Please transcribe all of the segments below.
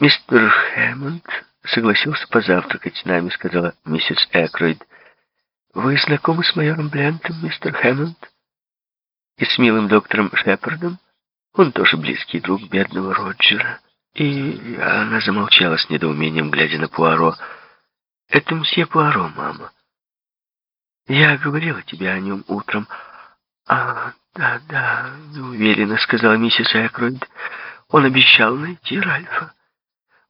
«Мистер Хэммонд согласился позавтракать с нами», — сказала миссис Экройд. «Вы знакомы с майором Блентом, мистер Хэммонд? И с милым доктором Шепардом? Он тоже близкий друг бедного Роджера». И она замолчала с недоумением, глядя на Пуаро. «Это мсье Пуаро, мама. Я говорила тебе о нем утром». «А, да, да, неуверенно», — сказала миссис Экройд. «Он обещал найти Ральфа.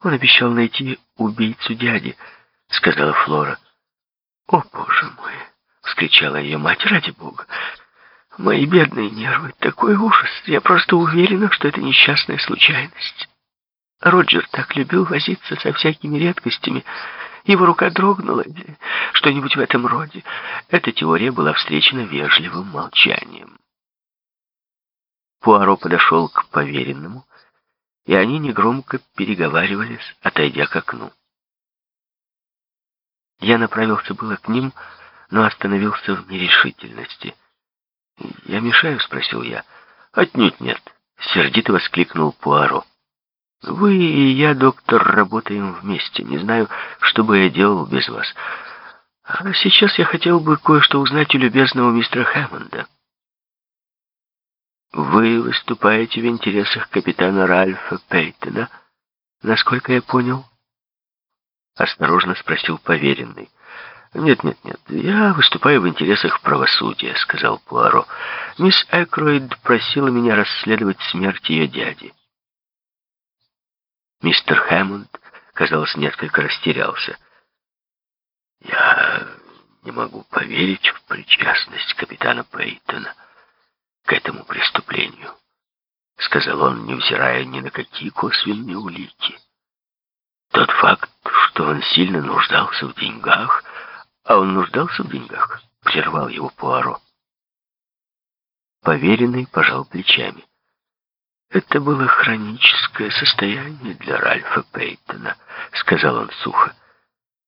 Он обещал найти убийцу дяди», — сказала Флора. «О, боже мой!» — вскричала ее мать. «Ради бога! Мои бедные нервы! Такой ужас! Я просто уверена, что это несчастная случайность». Роджер так любил возиться со всякими редкостями. Его рука дрогнула или что-нибудь в этом роде. Эта теория была встречена вежливым молчанием. Пуаро подошел к поверенному, и они негромко переговаривались, отойдя к окну. Я направился было к ним, но остановился в нерешительности. «Я мешаю?» — спросил я. «Отнюдь нет», — сердито воскликнул Пуаро. Вы и я, доктор, работаем вместе. Не знаю, что бы я делал без вас. А сейчас я хотел бы кое-что узнать у любезного мистера Хэммонда. Вы выступаете в интересах капитана Ральфа Пейтона, насколько я понял? Осторожно спросил поверенный. «Нет, нет, нет, я выступаю в интересах правосудия», — сказал Пуаро. «Мисс Экроид просила меня расследовать смерть ее дяди». Мистер Хэммонд, казалось, несколько растерялся. «Я не могу поверить в причастность капитана Пейтона к этому преступлению», — сказал он, невзирая ни на какие косвенные улики. «Тот факт, что он сильно нуждался в деньгах, а он нуждался в деньгах», — прервал его Пуаро. Поверенный пожал плечами. «Это было хроническое состояние для Ральфа Пейтона», — сказал он сухо.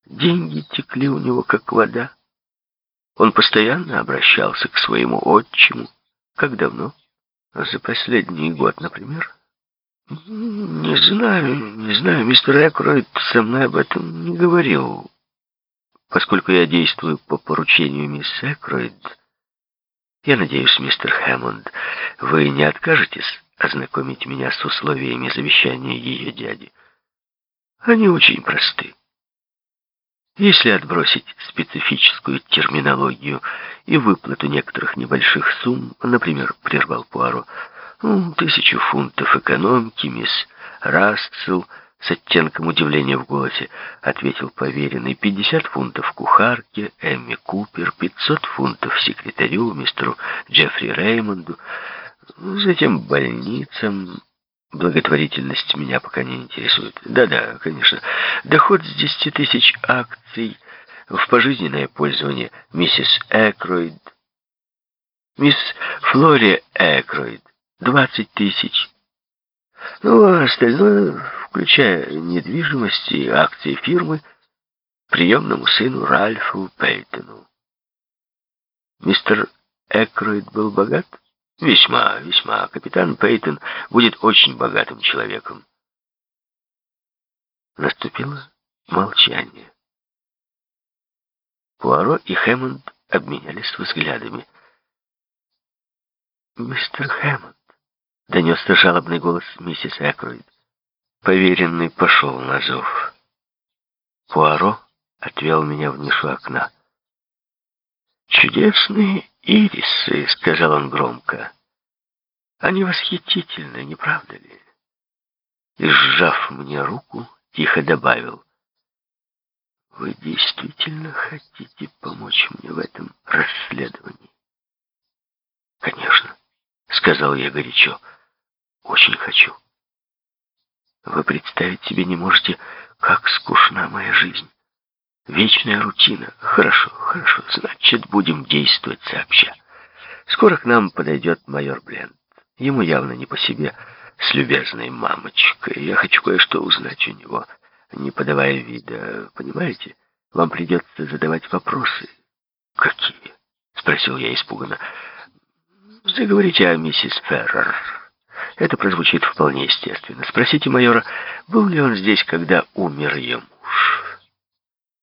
«Деньги текли у него, как вода. Он постоянно обращался к своему отчиму. Как давно? За последний год, например?» «Не знаю, не знаю. Мистер Экройд со мной об этом не говорил. Поскольку я действую по поручению мисс Экройд, я надеюсь, мистер Хэммонд, вы не откажетесь ознакомить меня с условиями завещания ее дяди. Они очень просты. Если отбросить специфическую терминологию и выплату некоторых небольших сумм, например, прервал Пуаро, ну, тысячу фунтов экономки, мисс Рассел, с оттенком удивления в голосе, ответил поверенный, пятьдесят фунтов кухарке, Эмми Купер, пятьсот фунтов секретарю, мистеру Джеффри Реймонду, Затем больницам. Благотворительность меня пока не интересует. Да-да, конечно. Доход с десяти тысяч акций в пожизненное пользование миссис Экройд. Мисс Флори Экройд. Двадцать тысяч. Ну, а остальное, включая недвижимость и акции фирмы, приемному сыну Ральфу Пейтону. Мистер Экройд был богат? Весьма, весьма. Капитан Пейтон будет очень богатым человеком. Наступило молчание. Пуаро и Хэммонд обменялись взглядами. «Мистер Хэммонд», — донесся жалобный голос миссис Экроид. Поверенный пошел на зов. Пуаро отвел меня в нишу окна. «Чудесные ирисы», — сказал он громко. «Они восхитительны, не правда ли?» И, сжав мне руку, тихо добавил. «Вы действительно хотите помочь мне в этом расследовании?» «Конечно», — сказал я горячо. «Очень хочу. Вы представить себе не можете, как скучна моя жизнь. Вечная рутина. Хорошо, хорошо. Значит, будем действовать сообща. Скоро к нам подойдет майор Бленд. Ему явно не по себе с любезной мамочкой. Я хочу кое-что узнать у него, не подавая вида. Понимаете? Вам придется задавать вопросы. Какие? Спросил я испуганно. Заговорите о миссис Феррер. Это прозвучит вполне естественно. Спросите майора, был ли он здесь, когда умер Юм?